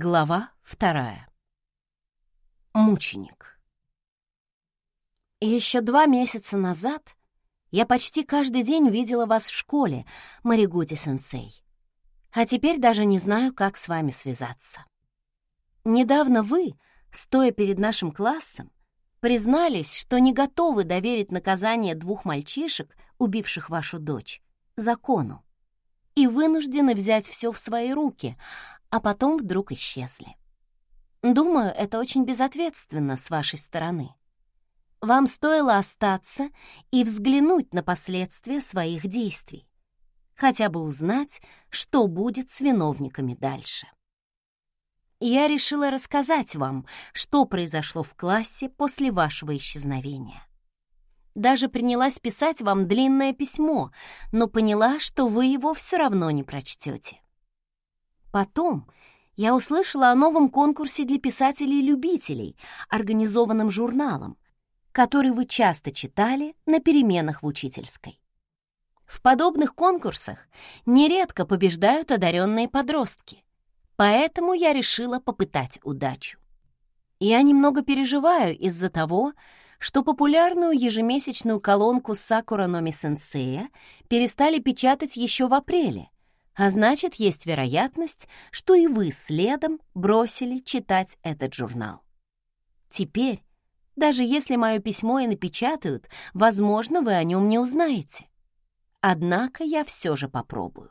Глава вторая. Мученик. Еще два месяца назад я почти каждый день видела вас в школе, Маригути-сенсей. А теперь даже не знаю, как с вами связаться. Недавно вы, стоя перед нашим классом, признались, что не готовы доверить наказание двух мальчишек, убивших вашу дочь, закону, и вынуждены взять все в свои руки, а потом вдруг исчезли. Думаю, это очень безответственно с вашей стороны. Вам стоило остаться и взглянуть на последствия своих действий, хотя бы узнать, что будет с виновниками дальше. Я решила рассказать вам, что произошло в классе после вашего исчезновения. Даже принялась писать вам длинное письмо, но поняла, что вы его все равно не прочтете. Потом я услышала о новом конкурсе для писателей-любителей, организованном журналом, который вы часто читали на переменах в учительской. В подобных конкурсах нередко побеждают одаренные подростки, поэтому я решила попытать удачу. Я немного переживаю из-за того, что популярную ежемесячную колонку «Сакура Номи Сенсея» перестали печатать еще в апреле, а значит, есть вероятность, что и вы следом бросили читать этот журнал. Теперь, даже если мое письмо и напечатают, возможно, вы о нем не узнаете. Однако я все же попробую.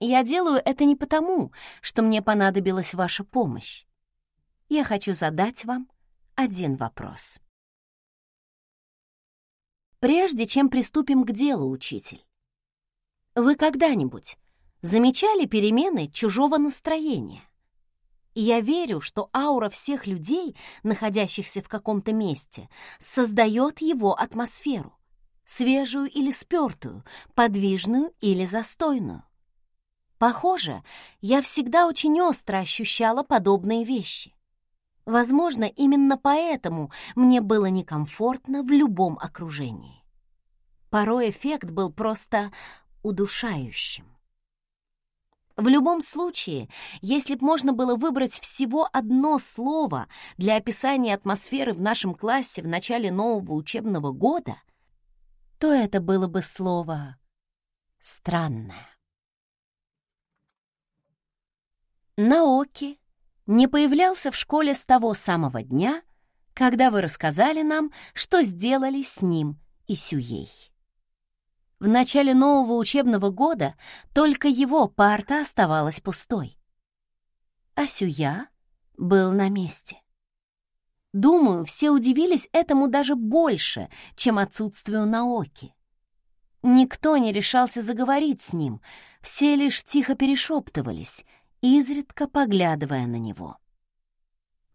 Я делаю это не потому, что мне понадобилась ваша помощь. Я хочу задать вам один вопрос. Прежде чем приступим к делу, учитель, вы когда-нибудь замечали перемены чужого настроения. И я верю, что аура всех людей, находящихся в каком-то месте, создает его атмосферу, свежую или спертую, подвижную или застойную. Похоже, я всегда очень остро ощущала подобные вещи. Возможно, именно поэтому мне было некомфортно в любом окружении. Порой эффект был просто удушающим. В любом случае, если б можно было выбрать всего одно слово для описания атмосферы в нашем классе в начале нового учебного года, то это было бы слово «странное». Наоки не появлялся в школе с того самого дня, когда вы рассказали нам, что сделали с ним и Сюей. В начале нового учебного года только его парта оставалась пустой. А Сюя был на месте. Думаю, все удивились этому даже больше, чем отсутствию Наоки. Никто не решался заговорить с ним, все лишь тихо перешептывались, изредка поглядывая на него.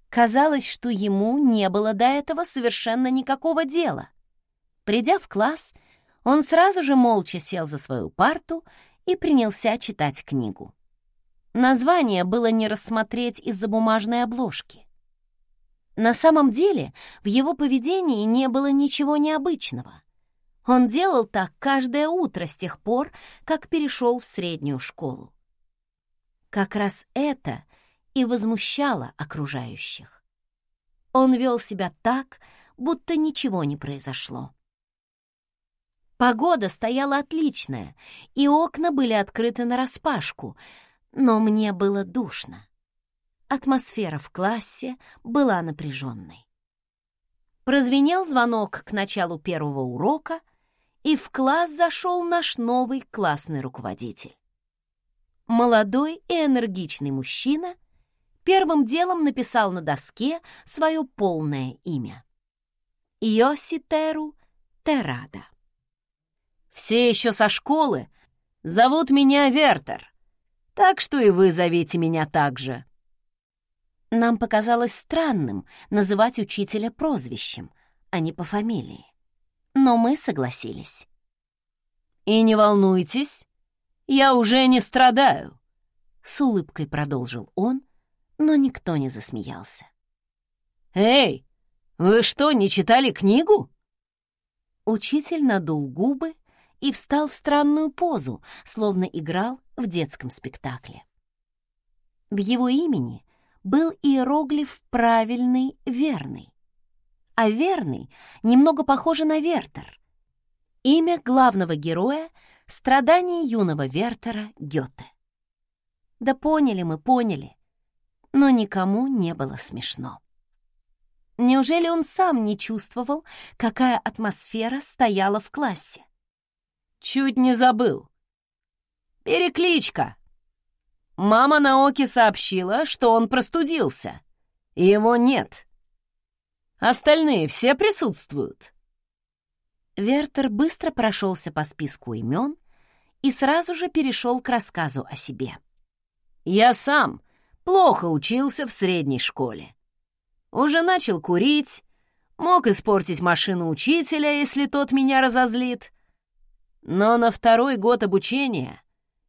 Казалось, что ему не было до этого совершенно никакого дела. Придя в класс, он сразу же молча сел за свою парту и принялся читать книгу. Название было не рассмотреть из-за бумажной обложки. На самом деле в его поведении не было ничего необычного. Он делал так каждое утро с тех пор, как перешел в среднюю школу. Как раз это и возмущало окружающих. Он вел себя так, будто ничего не произошло. Погода стояла отличная, и окна были открыты нараспашку, но мне было душно. Атмосфера в классе была напряженной. Прозвенел звонок к началу первого урока, и в класс зашел наш новый классный руководитель. Молодой и энергичный мужчина первым делом написал на доске свое полное имя. Йоситеру Терада. Все еще со школы зовут меня Вертер, так что и вы зовите меня так же». Нам показалось странным называть учителя прозвищем, а не по фамилии. Но мы согласились. «И не волнуйтесь, я уже не страдаю», — с улыбкой продолжил он, но никто не засмеялся. «Эй, вы что, не читали книгу?» Учитель надул губы и встал в странную позу, словно играл в детском спектакле. В его имени был иероглиф правильный «верный», а «верный» немного похоже на «вертер», имя главного героя страданий юного Вертера Гёте. Да поняли мы, поняли, но никому не было смешно. Неужели он сам не чувствовал, какая атмосфера стояла в классе? Чуть не забыл. Перекличка. Мама Наоки сообщила, что он простудился. Его нет. Остальные все присутствуют. Вертер быстро прошелся по списку имен и сразу же перешел к рассказу о себе. «Я сам плохо учился в средней школе. Уже начал курить, мог испортить машину учителя, если тот меня разозлит. Но на второй год обучения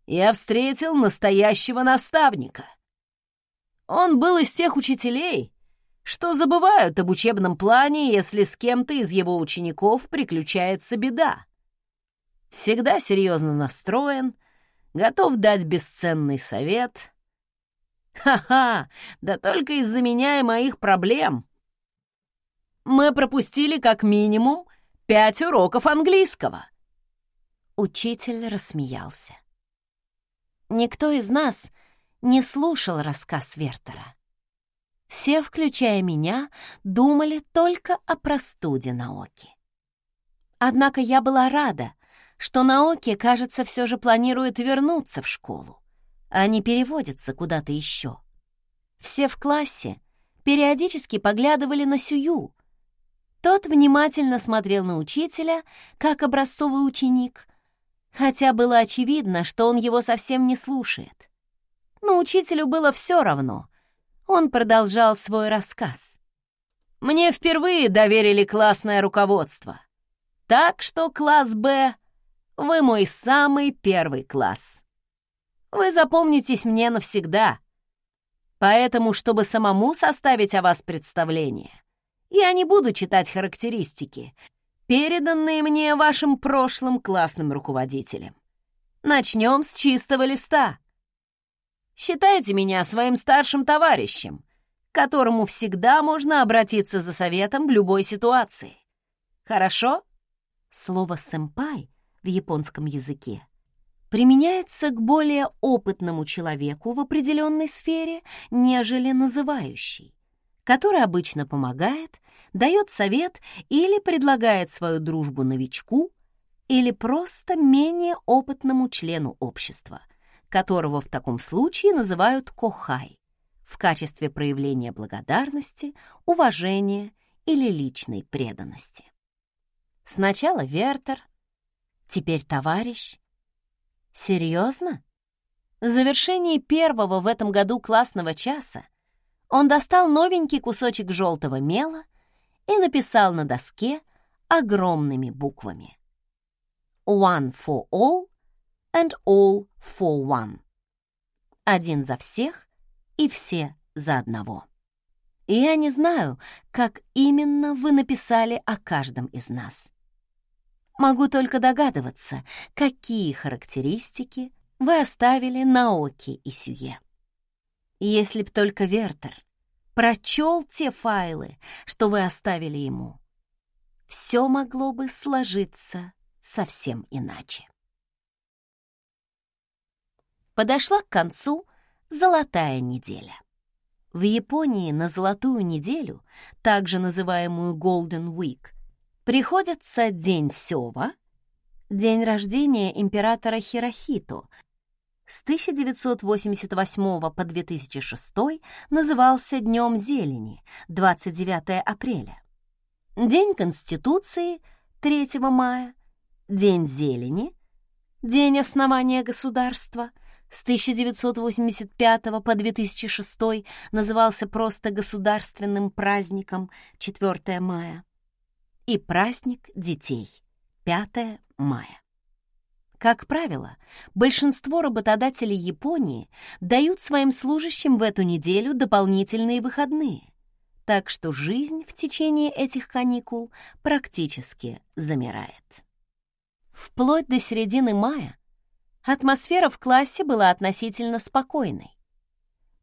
я встретил настоящего наставника. Он был из тех учителей, что забывают об учебном плане, если с кем-то из его учеников приключается беда. Всегда серьезно настроен, готов дать бесценный совет. Ха-ха, да только из-за меня и моих проблем. Мы пропустили как минимум пять уроков английского. Учитель рассмеялся. Никто из нас не слушал рассказ Вертера. Все, включая меня, думали только о простуде Наоки. Однако я была рада, что Наоки, кажется, все же планирует вернуться в школу, а не переводится куда-то еще. Все в классе периодически поглядывали на Сюю. Тот внимательно смотрел на учителя, как образцовый ученик, хотя было очевидно, что он его совсем не слушает. Но учителю было все равно — он продолжал свой рассказ. «Мне впервые доверили классное руководство. Так что класс «Б» — вы мой самый первый класс. Вы запомнитесь мне навсегда. Поэтому, чтобы самому составить о вас представление, я не буду читать характеристики, переданные мне вашим прошлым классным руководителем. Начнем с чистого листа. Считайте меня своим старшим товарищем, к которому всегда можно обратиться за советом в любой ситуации. Хорошо? Слово «сэмпай» в японском языке применяется к более опытному человеку в определенной сфере, нежели называющий, который обычно помогает, дает совет или предлагает свою дружбу новичку или просто менее опытному члену общества – которого в таком случае называют кохай в качестве проявления благодарности, уважения или личной преданности. Сначала Вертер, теперь товарищ. Серьезно? В завершении первого в этом году классного часа он достал новенький кусочек желтого мела и написал на доске огромными буквами «One for all and all for one. Один за всех и все за одного. И я не знаю, как именно вы написали о каждом из нас. Могу только догадываться, какие характеристики вы оставили на Оке и Сюе. Если б только Вертер прочел те файлы, что вы оставили ему, все могло бы сложиться совсем иначе подошла к концу золотая неделя. В Японии на золотую неделю, также называемую Golden Week, приходится День Сёва, день рождения императора Хирохито, с 1988 по 2006 назывался Днем зелени, 29 апреля. День Конституции, 3 мая, День зелени, День основания государства — с 1985 по 2006 назывался просто государственным праздником 4 мая и праздник детей 5 мая. Как правило, большинство работодателей Японии дают своим служащим в эту неделю дополнительные выходные, так что жизнь в течение этих каникул практически замирает. Вплоть до середины мая Атмосфера в классе была относительно спокойной.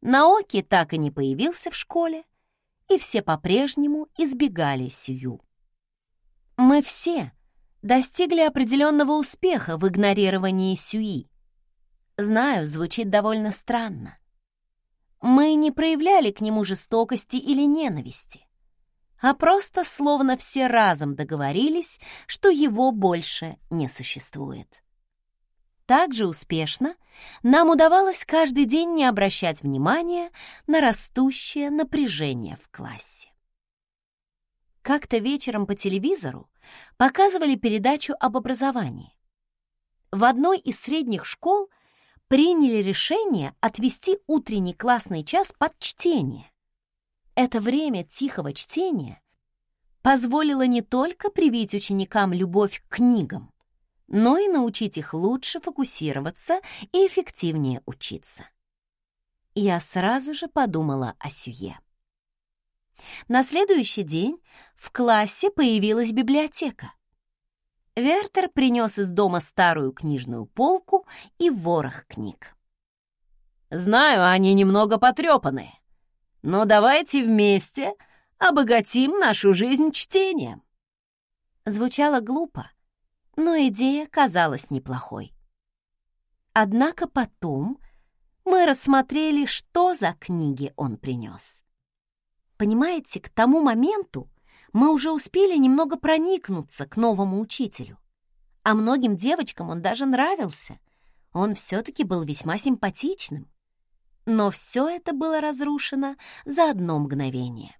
Наоки так и не появился в школе, и все по-прежнему избегали Сью. Мы все достигли определенного успеха в игнорировании Сюи. Знаю, звучит довольно странно. Мы не проявляли к нему жестокости или ненависти, а просто словно все разом договорились, что его больше не существует. Так же успешно нам удавалось каждый день не обращать внимания на растущее напряжение в классе. Как-то вечером по телевизору показывали передачу об образовании. В одной из средних школ приняли решение отвести утренний классный час под чтение. Это время тихого чтения позволило не только привить ученикам любовь к книгам, но и научить их лучше фокусироваться и эффективнее учиться. Я сразу же подумала о Сюе. На следующий день в классе появилась библиотека. Вертер принес из дома старую книжную полку и ворох книг. «Знаю, они немного потрепаны, но давайте вместе обогатим нашу жизнь чтением». Звучало глупо, но идея казалась неплохой. Однако потом мы рассмотрели, что за книги он принес. Понимаете, к тому моменту мы уже успели немного проникнуться к новому учителю. А многим девочкам он даже нравился. Он все-таки был весьма симпатичным. Но все это было разрушено за одно мгновение.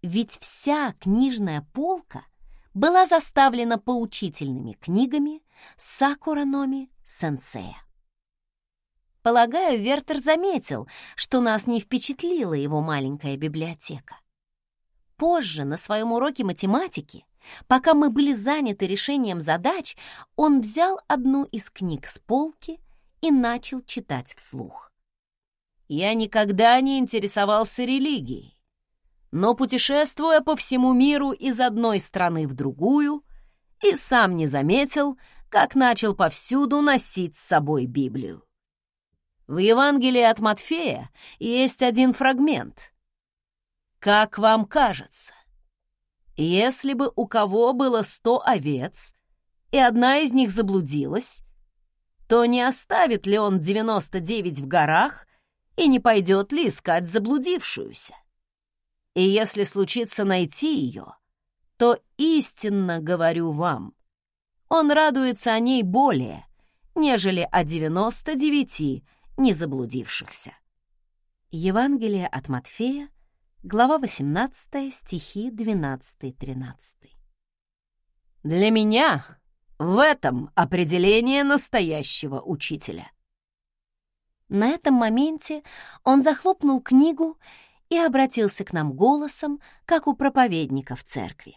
Ведь вся книжная полка была заставлена поучительными книгами Сакураноми сенсея. Полагаю, Вертер заметил, что нас не впечатлила его маленькая библиотека. Позже, на своем уроке математики, пока мы были заняты решением задач, он взял одну из книг с полки и начал читать вслух. «Я никогда не интересовался религией но, путешествуя по всему миру из одной страны в другую, и сам не заметил, как начал повсюду носить с собой Библию. В Евангелии от Матфея есть один фрагмент. «Как вам кажется, если бы у кого было сто овец, и одна из них заблудилась, то не оставит ли он 99 в горах и не пойдет ли искать заблудившуюся? И если случится найти ее, то истинно говорю вам, он радуется о ней более, нежели о 99, не заблудившихся. Евангелие от Матфея, глава 18, стихи 12-13. Для меня в этом определение настоящего учителя. На этом моменте он захлопнул книгу и обратился к нам голосом, как у проповедника в церкви.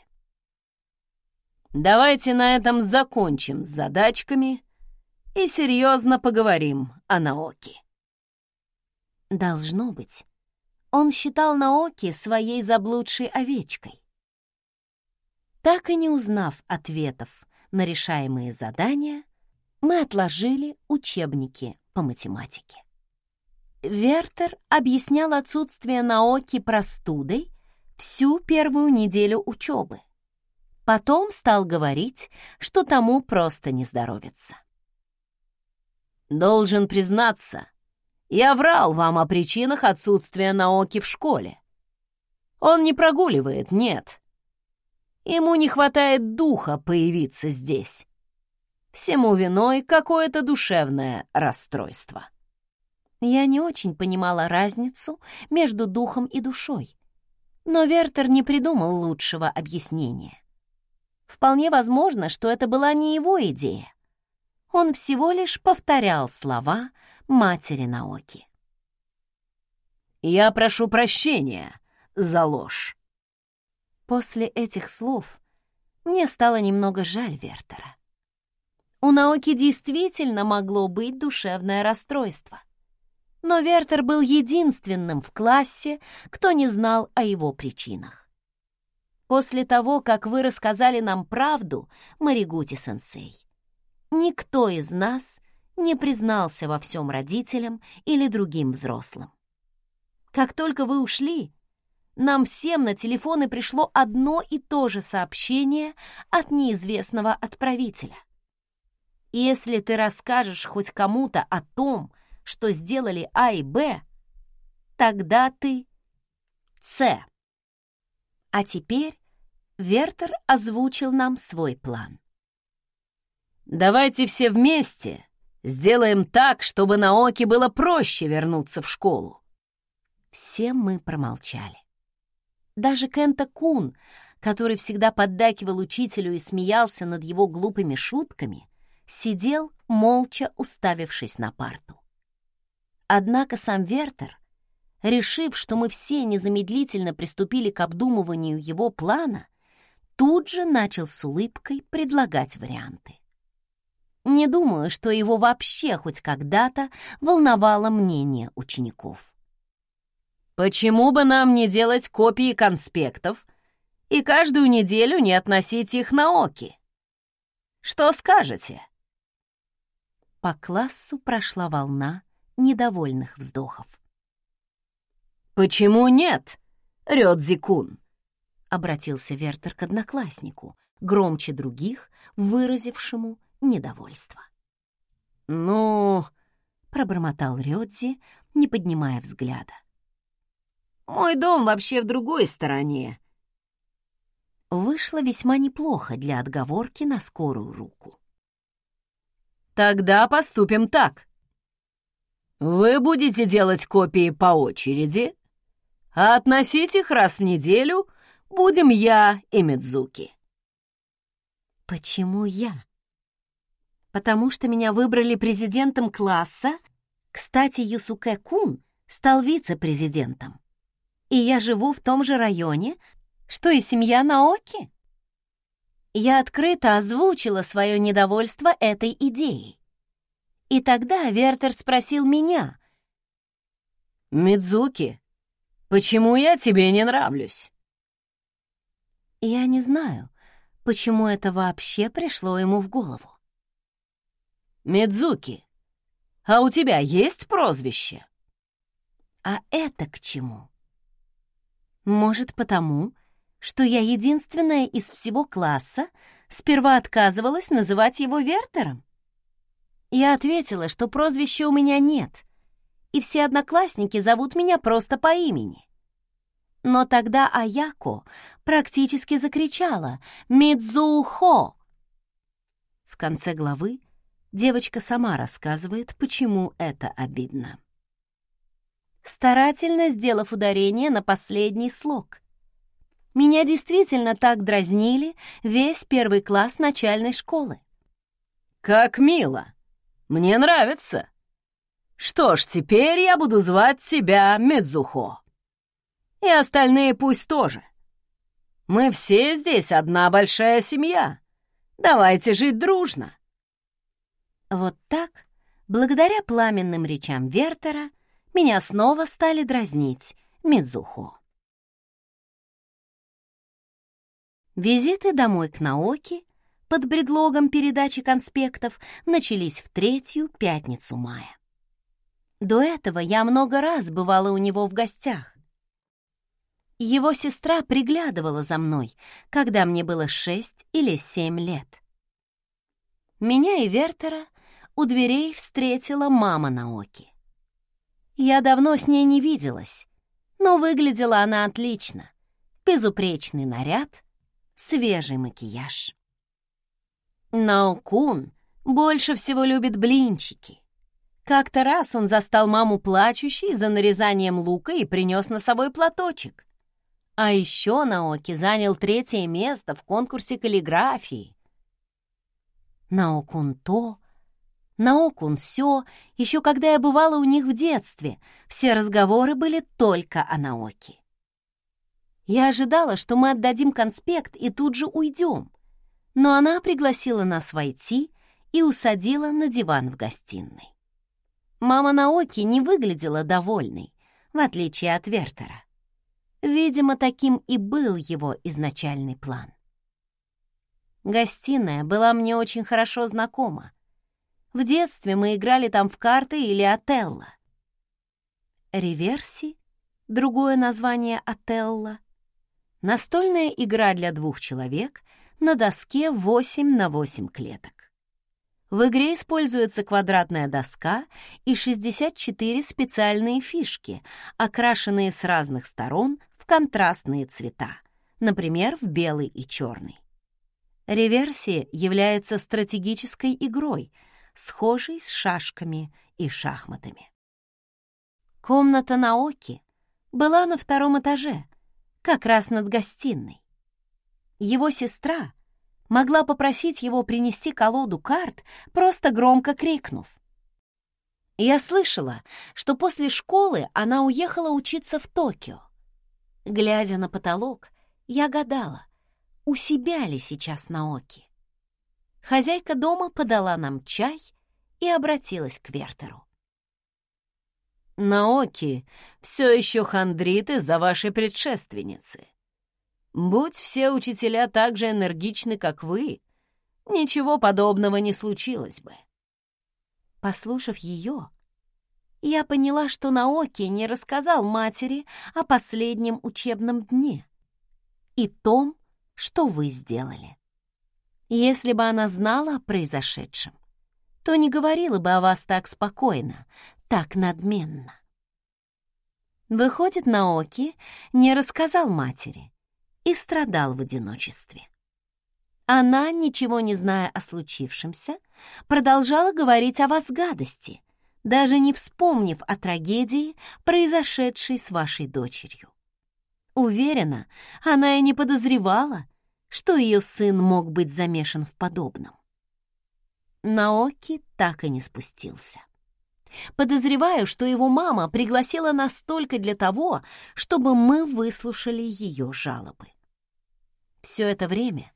«Давайте на этом закончим с задачками и серьезно поговорим о Наоки». Должно быть, он считал Наоки своей заблудшей овечкой. Так и не узнав ответов на решаемые задания, мы отложили учебники по математике. Вертер объяснял отсутствие Наоки простудой всю первую неделю учебы. Потом стал говорить, что тому просто не здоровится. «Должен признаться, я врал вам о причинах отсутствия Наоки в школе. Он не прогуливает, нет. Ему не хватает духа появиться здесь. Всему виной какое-то душевное расстройство». Я не очень понимала разницу между духом и душой. Но Вертер не придумал лучшего объяснения. Вполне возможно, что это была не его идея. Он всего лишь повторял слова матери Наоки. «Я прошу прощения за ложь». После этих слов мне стало немного жаль Вертера. У Наоки действительно могло быть душевное расстройство — но Вертер был единственным в классе, кто не знал о его причинах. После того, как вы рассказали нам правду, Маригути-сенсей, никто из нас не признался во всем родителям или другим взрослым. Как только вы ушли, нам всем на телефоны пришло одно и то же сообщение от неизвестного отправителя. Если ты расскажешь хоть кому-то о том, что сделали А и Б, тогда ты С. А теперь Вертер озвучил нам свой план. «Давайте все вместе сделаем так, чтобы Наоки было проще вернуться в школу». Все мы промолчали. Даже Кента Кун, который всегда поддакивал учителю и смеялся над его глупыми шутками, сидел, молча уставившись на парту. Однако сам Вертер, решив, что мы все незамедлительно приступили к обдумыванию его плана, тут же начал с улыбкой предлагать варианты. Не думаю, что его вообще хоть когда-то волновало мнение учеников. Почему бы нам не делать копии конспектов и каждую неделю не относить их на оки? Что скажете? По классу прошла волна недовольных вздохов. «Почему нет, Рёдзи-кун?» — обратился Вертер к однокласснику, громче других, выразившему недовольство. «Ну...» — пробормотал Рёдзи, не поднимая взгляда. Мой дом вообще в другой стороне». Вышло весьма неплохо для отговорки на скорую руку. «Тогда поступим так. Вы будете делать копии по очереди, а относить их раз в неделю будем я и Мидзуки». «Почему я?» «Потому что меня выбрали президентом класса. Кстати, Юсуке Кун стал вице-президентом и я живу в том же районе, что и семья Наоки. Я открыто озвучила свое недовольство этой идеей. И тогда Вертер спросил меня. «Мидзуки, почему я тебе не нравлюсь?» Я не знаю, почему это вообще пришло ему в голову. «Мидзуки, а у тебя есть прозвище?» «А это к чему?» Может, потому, что я единственная из всего класса сперва отказывалась называть его Вертером? Я ответила, что прозвища у меня нет, и все одноклассники зовут меня просто по имени. Но тогда Аяко практически закричала «Мидзухо!». В конце главы девочка сама рассказывает, почему это обидно старательно сделав ударение на последний слог. Меня действительно так дразнили весь первый класс начальной школы. «Как мило! Мне нравится! Что ж, теперь я буду звать тебя Медзухо. И остальные пусть тоже. Мы все здесь одна большая семья. Давайте жить дружно!» Вот так, благодаря пламенным речам Вертера, меня снова стали дразнить Мидзухо. Визиты домой к Наоки под предлогом передачи конспектов начались в третью пятницу мая. До этого я много раз бывала у него в гостях. Его сестра приглядывала за мной, когда мне было шесть или семь лет. Меня и Вертера у дверей встретила мама Наоки. Я давно с ней не виделась, но выглядела она отлично. Безупречный наряд, свежий макияж. Наокун больше всего любит блинчики. Как-то раз он застал маму плачущей за нарезанием лука и принес на собой платочек. А еще Наоки занял третье место в конкурсе каллиграфии. Наокун то, Наокун все, еще когда я бывала у них в детстве, все разговоры были только о Наоке. Я ожидала, что мы отдадим конспект и тут же уйдем, но она пригласила нас войти и усадила на диван в гостиной. Мама Наоки не выглядела довольной, в отличие от Вертера. Видимо, таким и был его изначальный план. Гостиная была мне очень хорошо знакома, В детстве мы играли там в карты или Отелло. Реверси, другое название Отелло, настольная игра для двух человек на доске 8 на 8 клеток. В игре используется квадратная доска и 64 специальные фишки, окрашенные с разных сторон в контрастные цвета, например, в белый и черный. Реверсия является стратегической игрой, схожей с шашками и шахматами. Комната Наоки была на втором этаже, как раз над гостиной. Его сестра могла попросить его принести колоду карт, просто громко крикнув. Я слышала, что после школы она уехала учиться в Токио. Глядя на потолок, я гадала, у себя ли сейчас Наоки. Хозяйка дома подала нам чай и обратилась к Вертеру. «Наоки все еще хандрит из-за вашей предшественницы. Будь все учителя так же энергичны, как вы, ничего подобного не случилось бы». Послушав ее, я поняла, что Наоки не рассказал матери о последнем учебном дне и том, что вы сделали. Если бы она знала о произошедшем, то не говорила бы о вас так спокойно, так надменно. Выходит, Наоки не рассказал матери и страдал в одиночестве. Она, ничего не зная о случившемся, продолжала говорить о вас гадости, даже не вспомнив о трагедии, произошедшей с вашей дочерью. Уверена, она и не подозревала, что ее сын мог быть замешан в подобном. Наоки так и не спустился. Подозреваю, что его мама пригласила нас только для того, чтобы мы выслушали ее жалобы. Все это время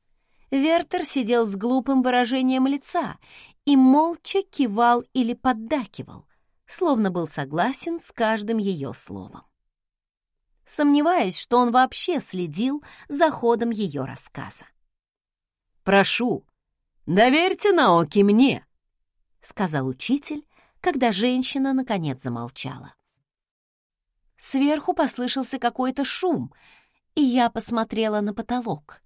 Вертер сидел с глупым выражением лица и молча кивал или поддакивал, словно был согласен с каждым ее словом сомневаясь, что он вообще следил за ходом ее рассказа. «Прошу, доверьте Наоки мне», — сказал учитель, когда женщина наконец замолчала. Сверху послышался какой-то шум, и я посмотрела на потолок.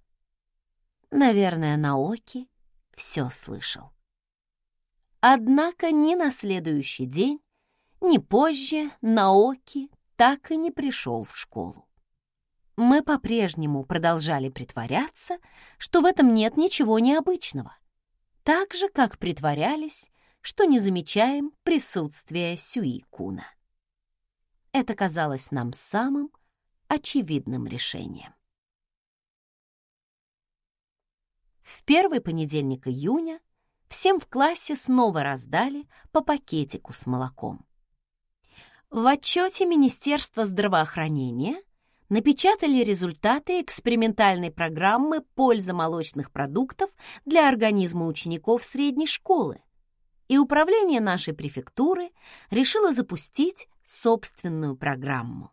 Наверное, Наоки все слышал. Однако ни на следующий день, ни позже Наоки так и не пришел в школу. Мы по-прежнему продолжали притворяться, что в этом нет ничего необычного, так же, как притворялись, что не замечаем присутствия Сюи-куна. Это казалось нам самым очевидным решением. В первый понедельник июня всем в классе снова раздали по пакетику с молоком. В отчете Министерства здравоохранения напечатали результаты экспериментальной программы «Польза молочных продуктов для организма учеников средней школы», и управление нашей префектуры решило запустить собственную программу.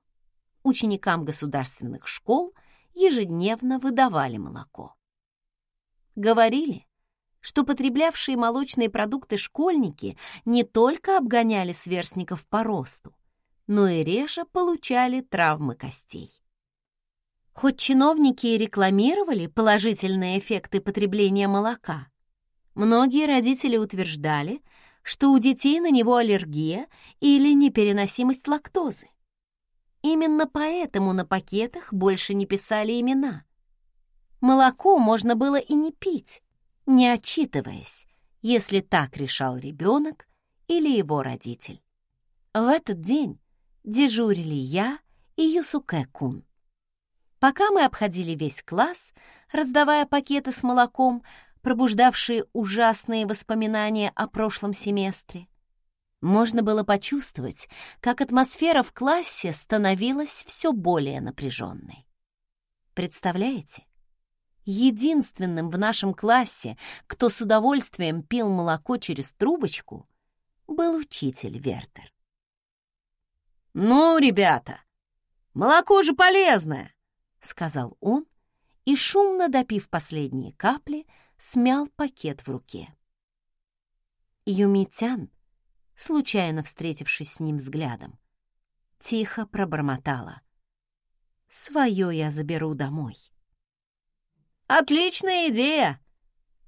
Ученикам государственных школ ежедневно выдавали молоко. Говорили, что потреблявшие молочные продукты школьники не только обгоняли сверстников по росту, но и реже получали травмы костей. Хоть чиновники и рекламировали положительные эффекты потребления молока, многие родители утверждали, что у детей на него аллергия или непереносимость лактозы. Именно поэтому на пакетах больше не писали имена. Молоко можно было и не пить, не отчитываясь, если так решал ребенок или его родитель. В этот день дежурили я и Юсуке-кун. Пока мы обходили весь класс, раздавая пакеты с молоком, пробуждавшие ужасные воспоминания о прошлом семестре, можно было почувствовать, как атмосфера в классе становилась все более напряженной. Представляете? Единственным в нашем классе, кто с удовольствием пил молоко через трубочку, был учитель Вертер. «Ну, ребята, молоко же полезное!» — сказал он и, шумно допив последние капли, смял пакет в руке. Юмитян, случайно встретившись с ним взглядом, тихо пробормотала. «Своё я заберу домой». «Отличная идея!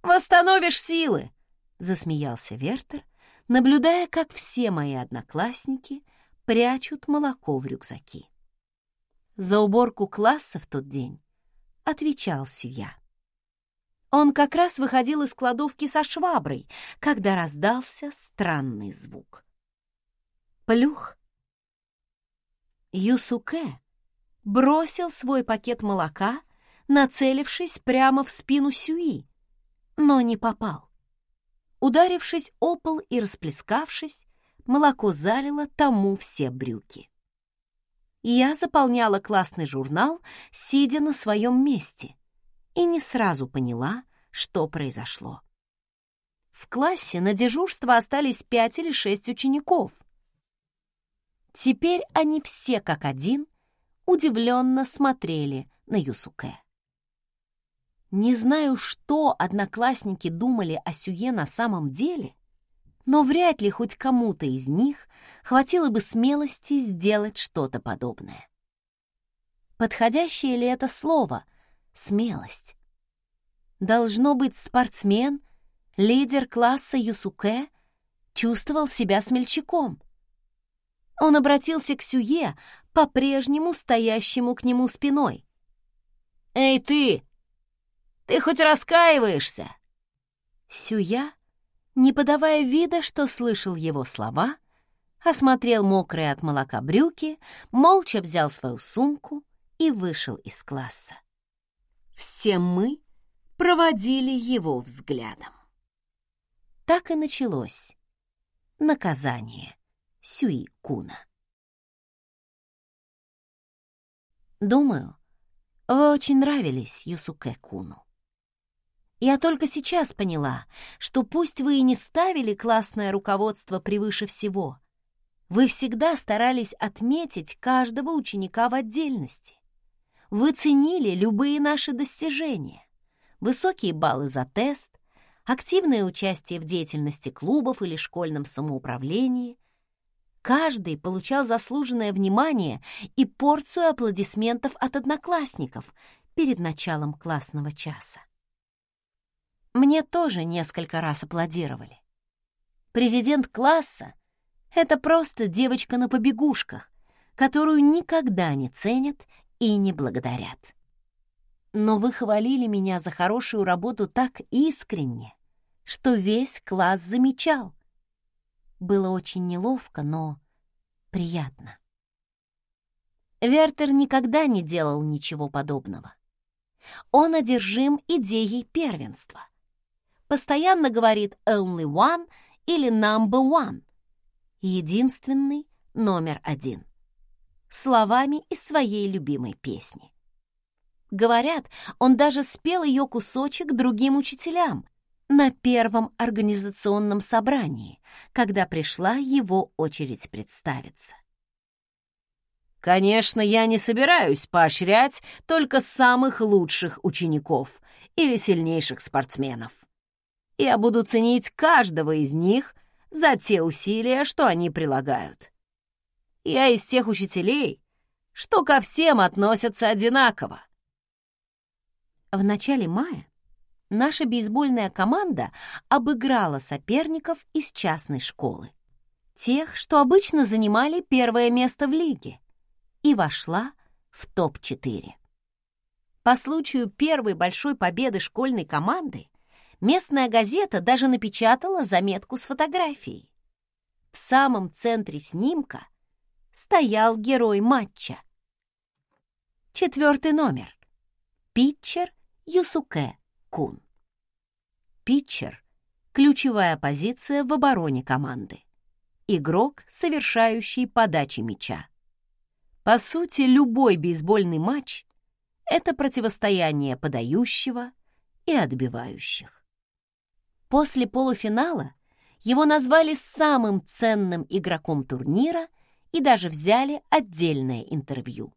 Восстановишь силы!» — засмеялся Вертер, наблюдая, как все мои одноклассники прячут молоко в рюкзаки. За уборку класса в тот день отвечал Сюя. Он как раз выходил из кладовки со шваброй, когда раздался странный звук. Плюх! Юсуке бросил свой пакет молока, нацелившись прямо в спину Сюи, но не попал. Ударившись о пол и расплескавшись, молоко залило тому все брюки. Я заполняла классный журнал, сидя на своем месте, и не сразу поняла, что произошло. В классе на дежурство остались пять или шесть учеников. Теперь они все как один удивленно смотрели на Юсуке. Не знаю, что одноклассники думали о Сюе на самом деле, но вряд ли хоть кому-то из них хватило бы смелости сделать что-то подобное. Подходящее ли это слово «смелость»? Должно быть, спортсмен, лидер класса Юсуке, чувствовал себя смельчаком. Он обратился к Сюе, по-прежнему стоящему к нему спиной. «Эй, ты! Ты хоть раскаиваешься?» Сюя не подавая вида, что слышал его слова, осмотрел мокрые от молока брюки, молча взял свою сумку и вышел из класса. Все мы проводили его взглядом. Так и началось наказание Сюи Куна. Думаю, вы очень нравились Юсуке Куну. Я только сейчас поняла, что пусть вы и не ставили классное руководство превыше всего, вы всегда старались отметить каждого ученика в отдельности. Вы ценили любые наши достижения, высокие баллы за тест, активное участие в деятельности клубов или школьном самоуправлении. Каждый получал заслуженное внимание и порцию аплодисментов от одноклассников перед началом классного часа. Мне тоже несколько раз аплодировали. Президент класса — это просто девочка на побегушках, которую никогда не ценят и не благодарят. Но вы хвалили меня за хорошую работу так искренне, что весь класс замечал. Было очень неловко, но приятно. Вертер никогда не делал ничего подобного. Он одержим идеей первенства постоянно говорит «only one» или «number one» — единственный номер один, словами из своей любимой песни. Говорят, он даже спел ее кусочек другим учителям на первом организационном собрании, когда пришла его очередь представиться. Конечно, я не собираюсь поощрять только самых лучших учеников или сильнейших спортсменов. Я буду ценить каждого из них за те усилия, что они прилагают. Я из тех учителей, что ко всем относятся одинаково. В начале мая наша бейсбольная команда обыграла соперников из частной школы. Тех, что обычно занимали первое место в лиге, и вошла в топ-4. По случаю первой большой победы школьной команды местная газета даже напечатала заметку с фотографией. В самом центре снимка стоял герой матча. Четвертый номер. Питчер Юсуке Кун. Питчер — ключевая позиция в обороне команды. Игрок, совершающий подачи мяча. По сути, любой бейсбольный матч — это противостояние подающего и отбивающих. После полуфинала его назвали самым ценным игроком турнира и даже взяли отдельное интервью.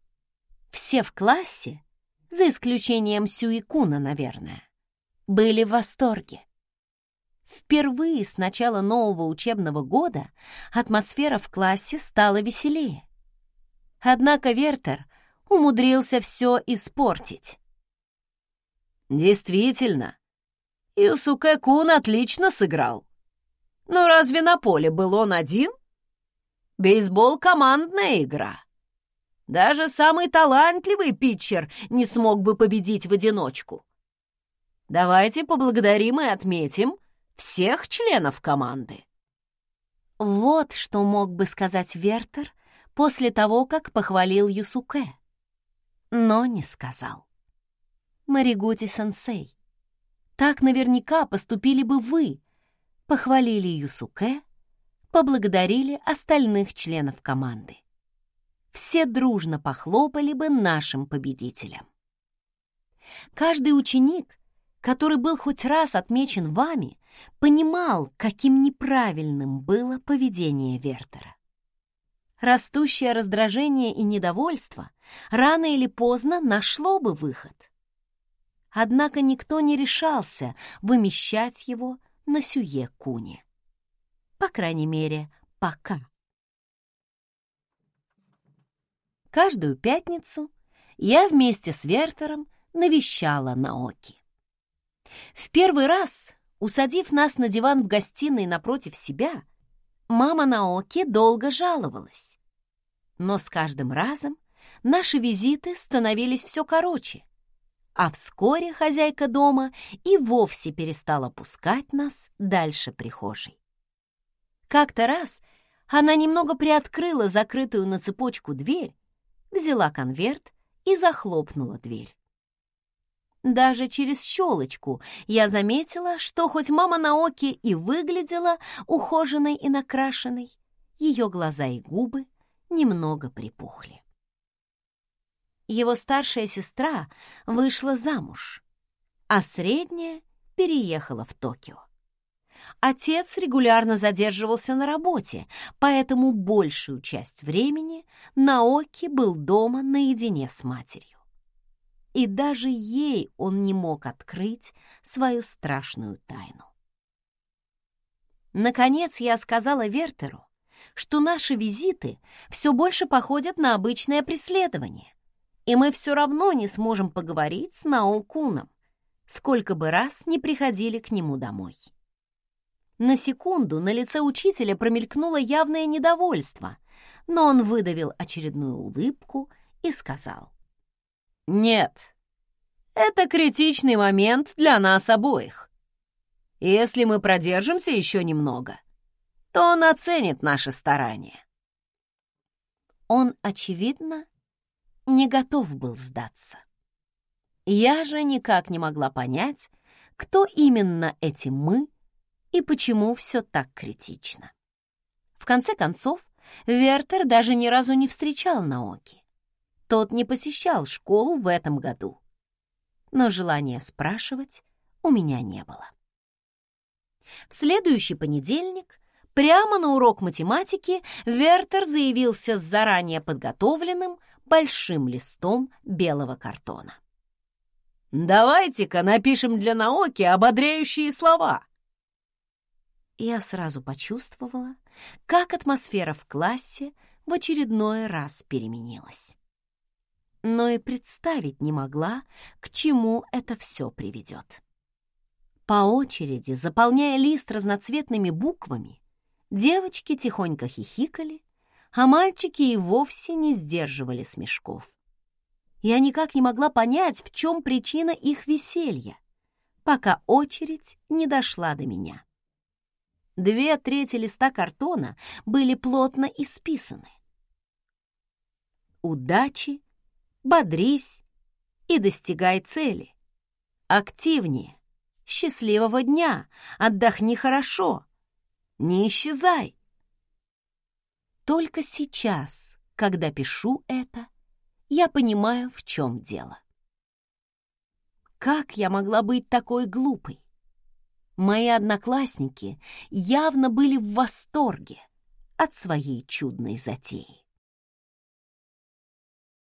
Все в классе, за исключением Сюикуна, наверное, были в восторге. Впервые с начала нового учебного года атмосфера в классе стала веселее. Однако Вертер умудрился все испортить. Действительно, Юсуке Кун отлично сыграл. Но разве на поле был он один? Бейсбол — командная игра. Даже самый талантливый питчер не смог бы победить в одиночку. Давайте поблагодарим и отметим всех членов команды. Вот что мог бы сказать Вертер после того, как похвалил Юсуке. Но не сказал. Маригути-сенсей, так наверняка поступили бы вы, похвалили Юсуке, поблагодарили остальных членов команды. Все дружно похлопали бы нашим победителям. Каждый ученик, который был хоть раз отмечен вами, понимал, каким неправильным было поведение Вертера. Растущее раздражение и недовольство рано или поздно нашло бы выход. Однако никто не решался вымещать его на Сюе Куне. По крайней мере, пока. Каждую пятницу я вместе с Вертером навещала Наоки. В первый раз, усадив нас на диван в гостиной напротив себя, мама Наоки долго жаловалась. Но с каждым разом наши визиты становились все короче — а вскоре хозяйка дома и вовсе перестала пускать нас дальше прихожей. Как-то раз она немного приоткрыла закрытую на цепочку дверь, взяла конверт и захлопнула дверь. Даже через щелочку я заметила, что хоть мама Наоки и выглядела ухоженной и накрашенной, ее глаза и губы немного припухли его старшая сестра вышла замуж, а средняя переехала в Токио. Отец регулярно задерживался на работе, поэтому большую часть времени Наоки был дома наедине с матерью. И даже ей он не мог открыть свою страшную тайну. Наконец я сказала Вертеру, что наши визиты все больше походят на обычное преследование, и мы все равно не сможем поговорить с Наокуном, сколько бы раз не приходили к нему домой. На секунду на лице учителя промелькнуло явное недовольство, но он выдавил очередную улыбку и сказал. «Нет, это критичный момент для нас обоих. Если мы продержимся еще немного, то он оценит наши старания». Он, очевидно, не готов был сдаться. Я же никак не могла понять, кто именно эти «мы» и почему все так критично. В конце концов, Вертер даже ни разу не встречал Наоки. Тот не посещал школу в этом году. Но желания спрашивать у меня не было. В следующий понедельник прямо на урок математики Вертер заявился с заранее подготовленным большим листом белого картона. «Давайте-ка напишем для науки ободряющие слова!» Я сразу почувствовала, как атмосфера в классе в очередной раз переменилась. Но и представить не могла, к чему это все приведет. По очереди, заполняя лист разноцветными буквами, девочки тихонько хихикали, а мальчики и вовсе не сдерживали смешков. Я никак не могла понять, в чем причина их веселья, пока очередь не дошла до меня. Две трети листа картона были плотно исписаны. Удачи, бодрись и достигай цели. Активнее, счастливого дня, отдохни хорошо, не исчезай, только сейчас, когда пишу это, я понимаю, в чем дело. Как я могла быть такой глупой? Мои одноклассники явно были в восторге от своей чудной затеи.